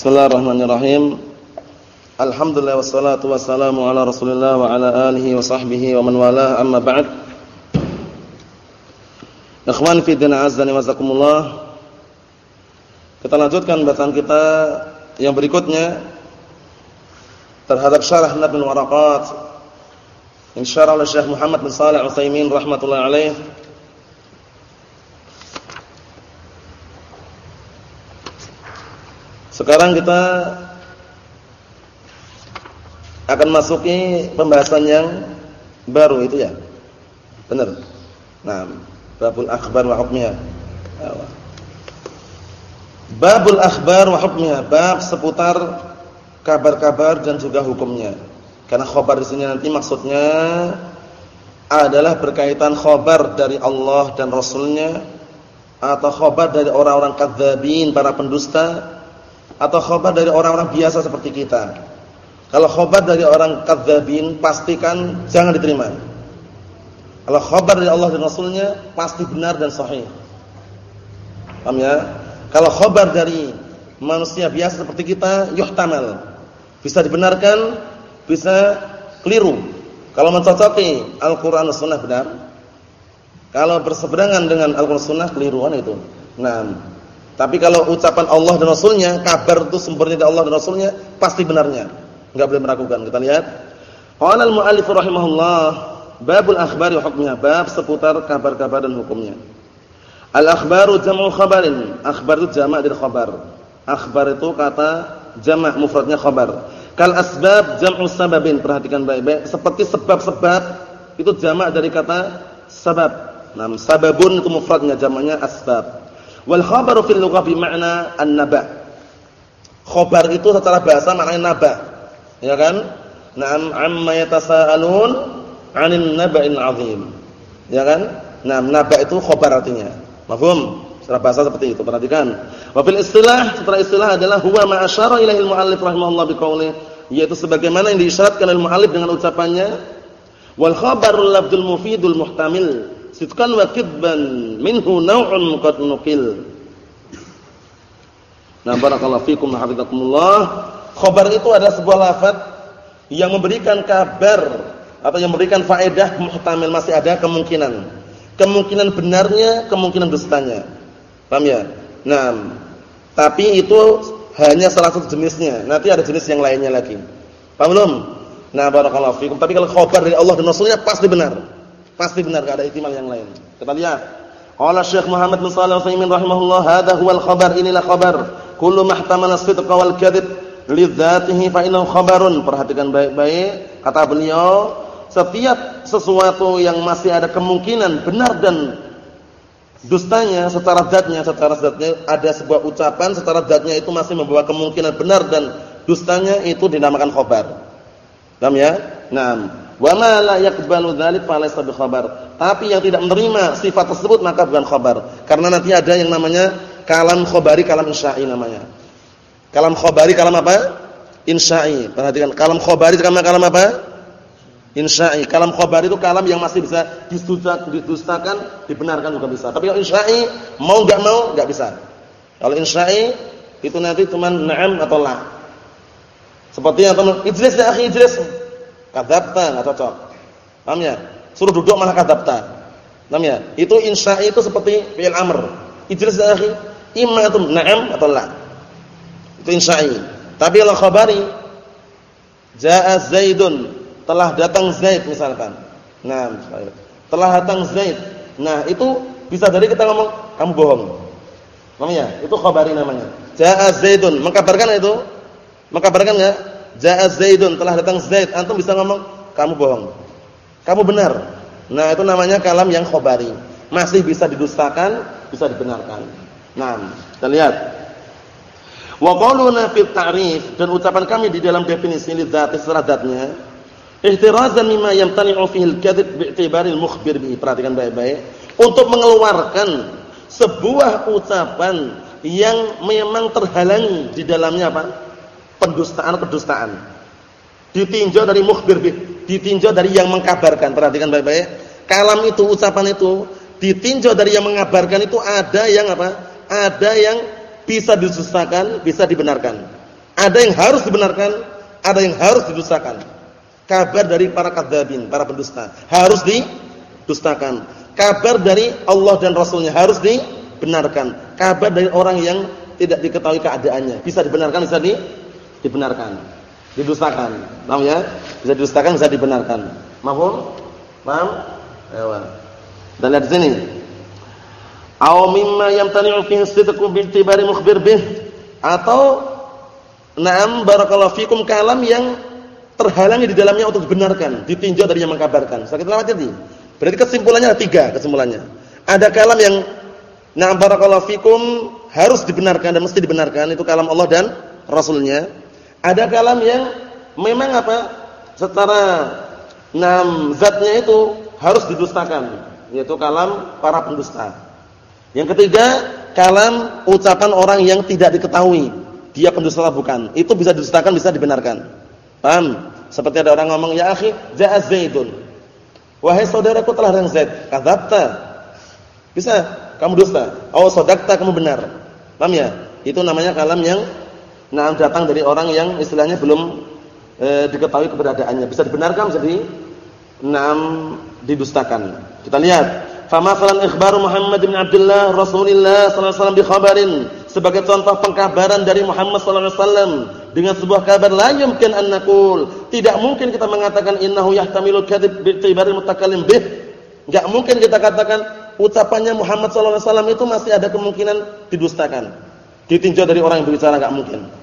Bismillahirrahmanirrahim. Alhamdulillah wassalatu wassalamu ala Rasulillah wa ala alihi wa sahbihi wa man wala amma ba'd. Ikhwan fi din azzani wazakumullah. Kita lanjutkan bacaan kita yang berikutnya terhadap syarah Nabil Waraqat. Insyaallah Syekh Muhammad bin Shalih Al-Utsaimin rahimatullah alaih Sekarang kita akan masuki pembahasan yang baru itu ya. Benar. Nah, babul akhbar wa hukmiha. Babul akhbar wa hukmiha, bab seputar kabar-kabar dan juga hukumnya. Karena khabar di sini nanti maksudnya adalah berkaitan khabar dari Allah dan Rasulnya atau khabar dari orang-orang kadzabin, para pendusta atau khobar dari orang-orang biasa seperti kita. Kalau khobar dari orang kadzabin pastikan jangan diterima. Kalau khobar dari Allah dan Rasulnya pasti benar dan sahih. Paham ya? Kalau khobar dari manusia biasa seperti kita yuhtamal. Bisa dibenarkan, bisa keliru. Kalau mencocoki Al-Qur'an dan Sunnah benar. Kalau berseberangan dengan Al-Qur'an Sunnah keliruan itu. Nah, tapi kalau ucapan Allah dan Rasulnya, kabar itu sumbernya dari Allah dan Rasulnya, pasti benarnya. Enggak boleh meragukan. Kita lihat. Qala al-mu'allif rahimahullah, babul akhbari hukmiha, bab seputar kabar-kabar dan hukumnya. Al-akhbaru jam'u khabarin. Akhbar itu jamak dari khabar. Akhbar itu kata jamak mufradnya khabar. Kal asbab jam'u sababin. Perhatikan baik-baik. Seperti sebab-sebab itu jamak dari kata sabab. Nah, sababun itu mufradnya jamaknya asbab. Wal khabaru fil lughah bi makna an-naba. Khabar itu secara bahasa maknanya naba. Ya kan? Naam amma yatasaalun 'anil naba'il 'azim. Ya kan? Naam naba itu khabar artinya. Mafhum? Secara bahasa seperti itu. Perhatikan. Wa fil istilah, secara istilah adalah huwa ma asyara ilaihi al-muallif rahimahullah biqauli, yaitu sebagaimana yang diisyaratkan oleh muallif dengan ucapannya wal khabarul labdul mufidul muhtamil sidqan wa kidban minhu naw'un qad nuqil. Nah, barakallahu fikum hafizakumullah. Khabar itu adalah sebuah lafaz yang memberikan kabar atau yang memberikan faedah muhtamil masih ada kemungkinan. Kemungkinan benarnya, kemungkinan dustanya. Paham ya? Nah, tapi itu hanya salah satu jenisnya. Nanti ada jenis yang lainnya lagi. Paham belum? Nah, barakallahu fikum. Tapi kalau khabar dari Allah dan Rasulnya pasti benar. Pasti benar enggak ada ihtimal yang lain. Kita lihat. Qala Syekh Muhammad bin Shalih Al-Utsaimin rahimahullah, "Hadza huwal khabar, inilah khabar. Kullu mahtamala sidqa wal kadhib li dzatihi fa innahu khabarun." Perhatikan baik-baik kata beliau, setiap sesuatu yang masih ada kemungkinan benar dan dustanya secara zatnya, secara zatnya ada sebuah ucapan secara zatnya itu masih membawa kemungkinan benar dan dustanya itu dinamakan khabar. Paham ya? Naam. Wa ma la yaqbalu dzalik fa laysa bi khabar. Tapi yang tidak menerima sifat tersebut maka bukan khabar. Karena nanti ada yang namanya kalam khabari, kalam insya'i namanya. Kalam khabari, kalam apa? Insya'i. Perhatikan, kalam khabari kalam kalam apa? Insya'i. Kalam khabari itu kalam yang masih bisa didustakan, dibenarkan juga bisa. Tapi kalau insya'i mau enggak mau enggak bisa. Kalau insya'i itu nanti cuma na'am atau la. Seperti yang teman, ijlis ya akhi, ijlis. Kadzabta enggak cocok. Paham ya? Suruh duduk malah kadzabta. Paham ya? Itu insya itu seperti fi'il amr. Ijlis ya akhi, imma itu na'am atau la. Itu insya'i. Tapi kalau khabari jaa Zaidun, telah datang Zaid misalkan. Nah, telah datang Zaid. Nah, itu bisa dari kita ngomong kamu bohong. Paham ya? Itu khabari namanya. Jaa Zaidun, mengkabarkan itu? Mengkabarkan enggak? Ja'a Zaidun, telah datang Zaid. Antum bisa ngomong, kamu bohong. Kamu benar. Nah, itu namanya kalam yang khobari. Masih bisa didustakan, bisa dibenarkan. Nah, kita lihat. Wa qauluna fi ta'rif dan ucapan kami di dalam definisi li dzat secara ihtirazan mimma yamtani'u fihi al-kadhib bi'tibari al-mukhbir bihi. Perhatikan baik-baik. Untuk mengeluarkan sebuah ucapan yang memang terhalangi di dalamnya apa? Pendustaan-pendustaan. Ditinjau dari mukhbir ditinjau dari yang mengkabarkan. Perhatikan baik-baik. Kalam itu, ucapan itu ditinjau dari yang mengabarkan itu ada yang apa? Ada yang bisa disusahkan, bisa dibenarkan. Ada yang harus dibenarkan, ada yang harus didustakan. Kabar dari para kadzabin, para pendusta, harus didustakan. Kabar dari Allah dan Rasulnya harus dibenarkan. Kabar dari orang yang tidak diketahui keadaannya, bisa dibenarkan, bisa di, dibenarkan. Didustakan. Paham ya? Bisa didustakan, bisa dibenarkan. Mahfum? Paham? Ayo. Dan lihat sini. Aw mimma yamtani'u fihi sidqu bi i'tibari mukhbir bih atau na'am barakallahu fikum kalam yang terhalangi di dalamnya untuk dibenarkan, ditinjau dari yang mengkabarkan. Sakit lewat tadi. Berarti kesimpulannya ada tiga kesimpulannya. Ada kalam yang na'am barakallahu fikum harus dibenarkan dan mesti dibenarkan itu kalam Allah dan Rasulnya. Ada kalam yang memang apa? Secara na'am zatnya itu harus didustakan, yaitu kalam para pendusta. Yang ketiga, kalam ucapan orang yang tidak diketahui dia pendusta bukan. Itu bisa didustakan, bisa dibenarkan. Paham? Seperti ada orang ngomong, "Ya akhi, ja'a Zaidun." Wahai saudaraku telah datang Zaid. Kadzabta. Bisa kamu dusta. Oh, sadaqta kamu benar. Paham ya? Itu namanya kalam yang nah datang dari orang yang istilahnya belum e, diketahui keberadaannya. Bisa dibenarkan, bisa di enam didustakan. Kita lihat. Famasalan ikhbar Muhammad bin Abdullah Rasulullah sallallahu alaihi wasallam sebagai contoh pengkabaran dari Muhammad sallallahu alaihi wasallam dengan sebuah kabar la yumkin an naqul. Tidak mungkin kita mengatakan innahu yahtamilu kadzib bi i'tibaril mutakallim bih. Enggak mungkin kita katakan ucapannya Muhammad sallallahu alaihi wasallam itu masih ada kemungkinan didustakan. Ditinjau dari orang yang berbicara enggak mungkin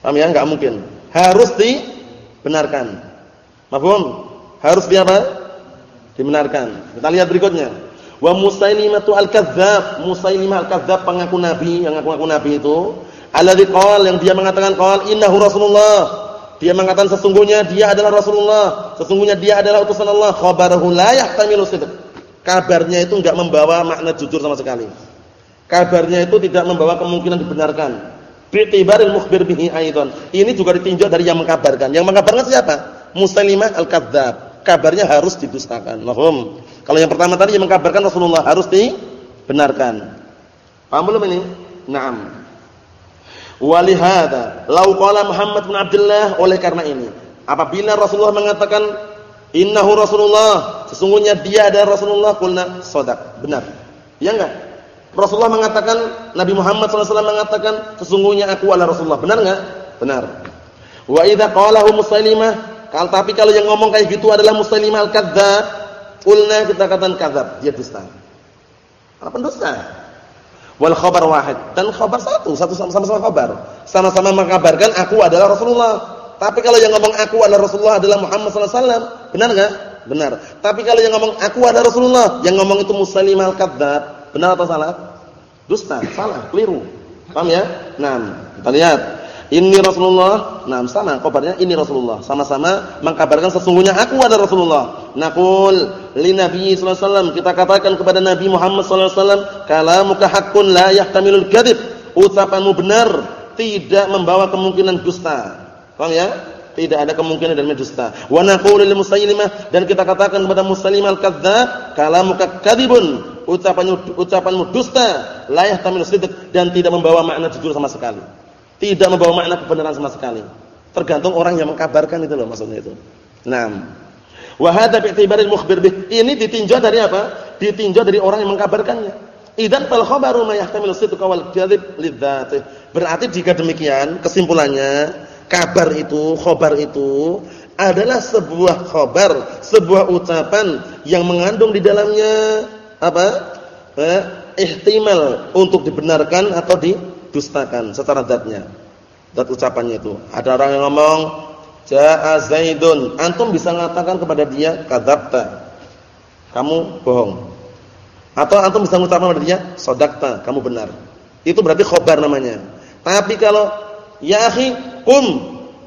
paham ya enggak mungkin harus dibenarkan mafhum harus di apa dibenarkan. Kita lihat berikutnya. Wa Musailimatu al-Kadzdzab, Musailimah al-Kadzdzab pengaku nabi, yang ngaku-ngaku nabi itu, alladzi qala yang dia mengatakan qala innahu Rasulullah. Dia mengatakan sesungguhnya dia adalah Rasulullah, sesungguhnya dia adalah utusan Allah. Khabaruhu la yahtamilu sidq. Kabarnya itu enggak membawa makna jujur sama sekali. Kabarnya itu tidak membawa kemungkinan dibenarkan. Bi'tibaril mukhbir bihi aidan. Ini juga ditinjau dari yang mengkabarkan. Yang mengkabarkan siapa? Musailimah al-Kadzdzab kabarnya harus didustakan. Mahum. Kalau yang pertama tadi yang mengkabarkan Rasulullah harus dibenarkan. Paham belum ini? Naam. Walihada, lau qala Muhammad bin Abdullah oleh karena ini, apabila Rasulullah mengatakan innahu Rasulullah, sesungguhnya dia adalah Rasulullah, qulna shadaq, benar. Ya enggak? Rasulullah mengatakan, Nabi Muhammad SAW mengatakan, sesungguhnya aku adalah Rasulullah. Benar enggak? Benar. Wa idza qalahu Musailimah kalau tapi kalau yang ngomong kayak gitu adalah muslim al-kadzdzab, qulna kita katakan kadzab, dia dusta. Apa pendusta? Wal khabar wahid dan khabar satu, satu sama-sama khabar. Sama-sama mengabarkan aku adalah Rasulullah. Tapi kalau yang ngomong aku adalah Rasulullah adalah Muhammad sallallahu alaihi wasallam, benar enggak? Benar. Tapi kalau yang ngomong aku adalah Rasulullah, yang ngomong itu muslim al-kadzdzab, benar atau salah? Dusta, salah, keliru. Paham ya? Nah, kita lihat ini Rasulullah. Nah, sama kabarnya ini Rasulullah. Sama-sama mengkabarkan sesungguhnya aku adalah Rasulullah. Naqul li Nabi sallallahu alaihi wasallam, kita katakan kepada Nabi Muhammad sallallahu alaihi wasallam, kalamuka haqqun la yahtamilul kadzib. Ucapanmu benar, tidak membawa kemungkinan dusta. Paham ya? Tidak ada kemungkinan dalamnya dusta. Wa naqulu lil musaylimah dan kita katakan kepada musaylimah al-kadzdzab, kalamuka kadzibun. Ucapanmu ucapanmu dusta, la yahtamilu sidq dan tidak membawa makna jujur sama sekali. Tidak membawa makna kebenaran sama sekali. Tergantung orang yang mengkabarkan itu loh maksudnya itu. Naam. Wa hadza bi'tibaril mukhbir bih. Ini ditinjau dari apa? Ditinjau dari orang yang mengkabarkannya. Idan fal khabaru ma yahtamilu sidqa wal kadzib lidzatih. Berarti jika demikian kesimpulannya kabar itu, khabar itu adalah sebuah khabar, sebuah ucapan yang mengandung di dalamnya apa? Eh, ihtimal untuk dibenarkan atau di dustakan secara zatnya. Zat ucapannya itu. Ada orang yang ngomong jaa Zaidun, antum bisa mengatakan kepada dia kadzabta. Kamu bohong. Atau antum bisa mengucapkan kepada dia sadaqta, kamu benar. Itu berarti khobar namanya. Tapi kalau ya kum,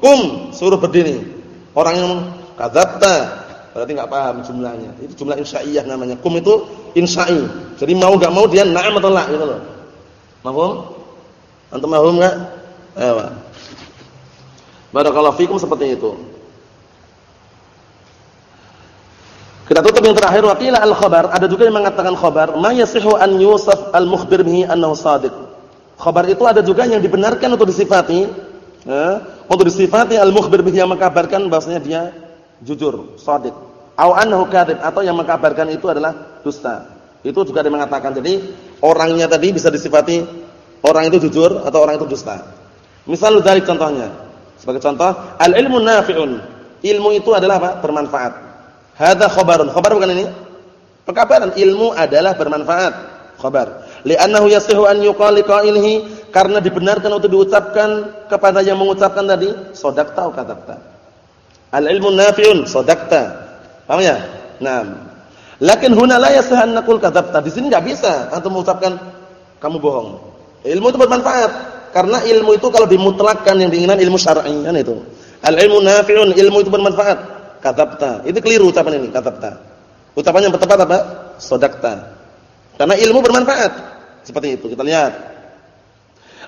kum suruh berdiri. Orang yang kadzabta berarti enggak paham jumlahnya. Itu jumlah insya'iyah namanya. Kum itu insya'i. Jadi mau enggak mau dia na'am atau la gitu loh. Mahfum? Antum paham enggak? Ayo. Barakallahu fikum seperti itu. Kita tutup yang terakhir waqila al-khabar, ada juga yang mengatakan khabar, ma yasihu an yusaf al-mukhbir bihi annahu shadiq. Khabar itu ada juga yang dibenarkan untuk disifati Eh, untuk disifati al-mukhbir bihi yang mengkabarkan bahwasanya dia jujur, shadiq. Au annahu kadzib atau yang mengkabarkan itu adalah dusta. Itu juga dia mengatakan. Jadi orangnya tadi bisa disifati orang itu jujur atau orang itu dusta. Misal dari contohnya. Sebagai contoh, al-ilmu nafi'un. Ilmu itu adalah apa? Bermanfaat. Hadza khabarun. Khabar bukan ini? Perkabaran ilmu adalah bermanfaat. Khabar. Li'annahu yasihu an yuqali qailihi karena dibenarkan untuk diucapkan kepada yang mengucapkan tadi, sodakta atau katabta. Al-ilmu nafi'un, sodakta. Paham ya? Nah, Lakin huna la yasahan naqul kadzabta. Di sini enggak bisa antum mengucapkan kamu bohong. Ilmu itu bermanfaat karena ilmu itu kalau dimutlakkan yang diinginkan ilmu syar'i kan itu. Al ilmu nafi'un, ilmu itu bermanfaat. Kadzabta. Itu keliru ucapan ini, kadzabta. Ucapan yang tepat apa? Sodakta. Karena ilmu bermanfaat. Seperti itu. Kita lihat.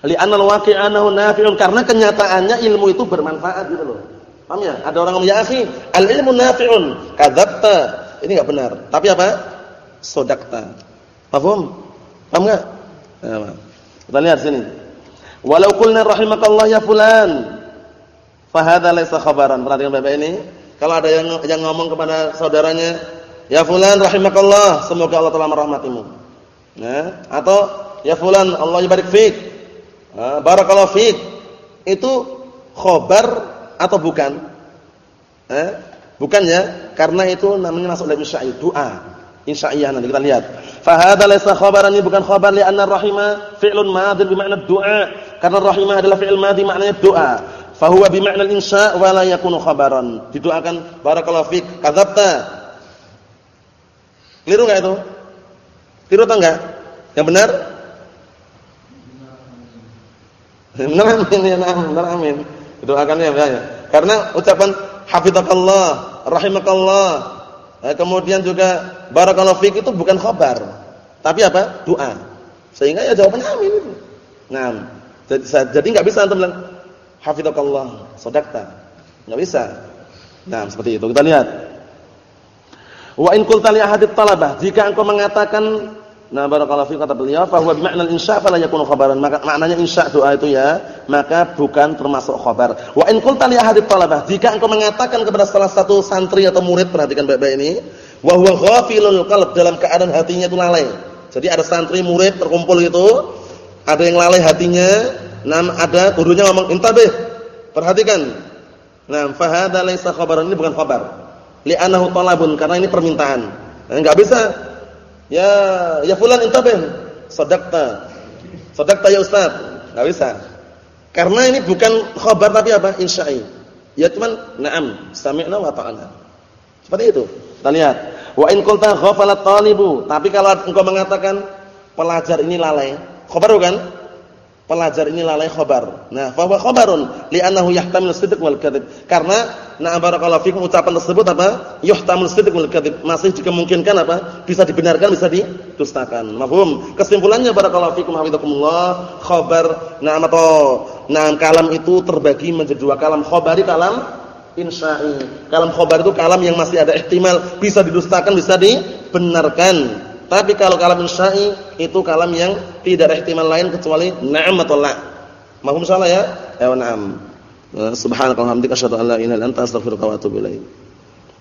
Li'anna al-waqi'anahu nafi'un karena kenyataannya ilmu itu bermanfaat gitu loh. Paham ya? Ada orang yang ya akhi, al-ilmu nafi'un, kadzabta. Ini enggak benar. Tapi apa? Sodakta. Paham? Paham enggak? Nah, kita lihat sini. Walau qulna rahimakallah ya fulan. Fahadha laysa khabaran. Perhatikan Bapak ini. Kalau ada yang yang ngomong kepada saudaranya, "Ya fulan rahimakallah, semoga Allah telah merahmatimu." Nah, atau "Ya fulan, Allah barik fik." Nah, barakallahu fik. Itu khabar atau bukan? Eh? Bukan ya? Karena itu namanya masuk dalam insya'i, doa. Insya'iyah nanti kita lihat. Fa hadza laysa khabaran ini bukan khabar li anna rahima fi'lun madhi bi ma'na doa. Karena rahima adalah fi'il madhi maknanya doa. Fa huwa bi ma'na insya' wa la yakunu khabaran. Didoakan barakallahu fik, kadzabta. Keliru enggak itu? Keliru atau enggak? Yang benar? Benar amin ya, benar amin. Doakannya ya. Karena ucapan hafizakallah, rahimakallah. Eh, kemudian juga barakallahu fik itu bukan khabar. Tapi apa? Doa. Sehingga ya jawabannya amin itu. Nah, jadi jadi enggak bisa antum bilang hafizakallah, sadaqta. Enggak bisa. Nah, seperti itu. Kita lihat. Wa in qulta li ahadit talabah, jika engkau mengatakan Nah barakallahu fiikum kata beliau bi ma'na al-insya' fala yakunu khabaran. Maka maknanya insya' doa itu ya, maka bukan termasuk khabar. Wa in qulta li ahadi talabah, jika engkau mengatakan kepada salah satu santri atau murid, perhatikan baik-baik ini, wa huwa ghafilul qalb dalam keadaan hatinya itu lalai. Jadi ada santri murid terkumpul itu, ada yang lalai hatinya, nam ada gurunya ngomong intabih. Perhatikan. Nah, fa hadza laisa khabaran ini bukan khabar. Li'annahu talabun karena ini permintaan. Enggak bisa Ya, ya fulan intabih. Sadaqta. Sadaqta ya Ustaz. Enggak bisa. Karena ini bukan khabar tapi apa? Insya'i. Ya cuman na'am, sami'na wa ta'ala. Seperti itu. Kita lihat. Wa in qulta ghafalat talibu, tapi kalau engkau mengatakan pelajar ini lalai, khabar bukan? Pelajar ini lalai khabar. Nah, fa huwa khabarun li'annahu yahtamil sidq wal kadzib. Karena na'am barakallahu fikum ucapan tersebut apa? Yahtamil sidq wal kadzib. Masih dimungkinkan apa? Bisa dibenarkan, bisa didustakan. Mafhum? Kesimpulannya barakallahu fikum hafizakumullah, khabar na'am atau na'am kalam itu terbagi menjadi dua kalam khabari kalam insya'i. Kalam khabar itu kalam yang masih ada ihtimal bisa didustakan, bisa dibenarkan. Tapi kalau kalam insya'i itu kalam yang tidak ada ihtimal lain kecuali na'am atau la. Mahum salah ya? Ya na'am. Subhanakallahumma wa bihamdika asyhadu an la ilaha illa anta astaghfiruka wa atubu ilaik.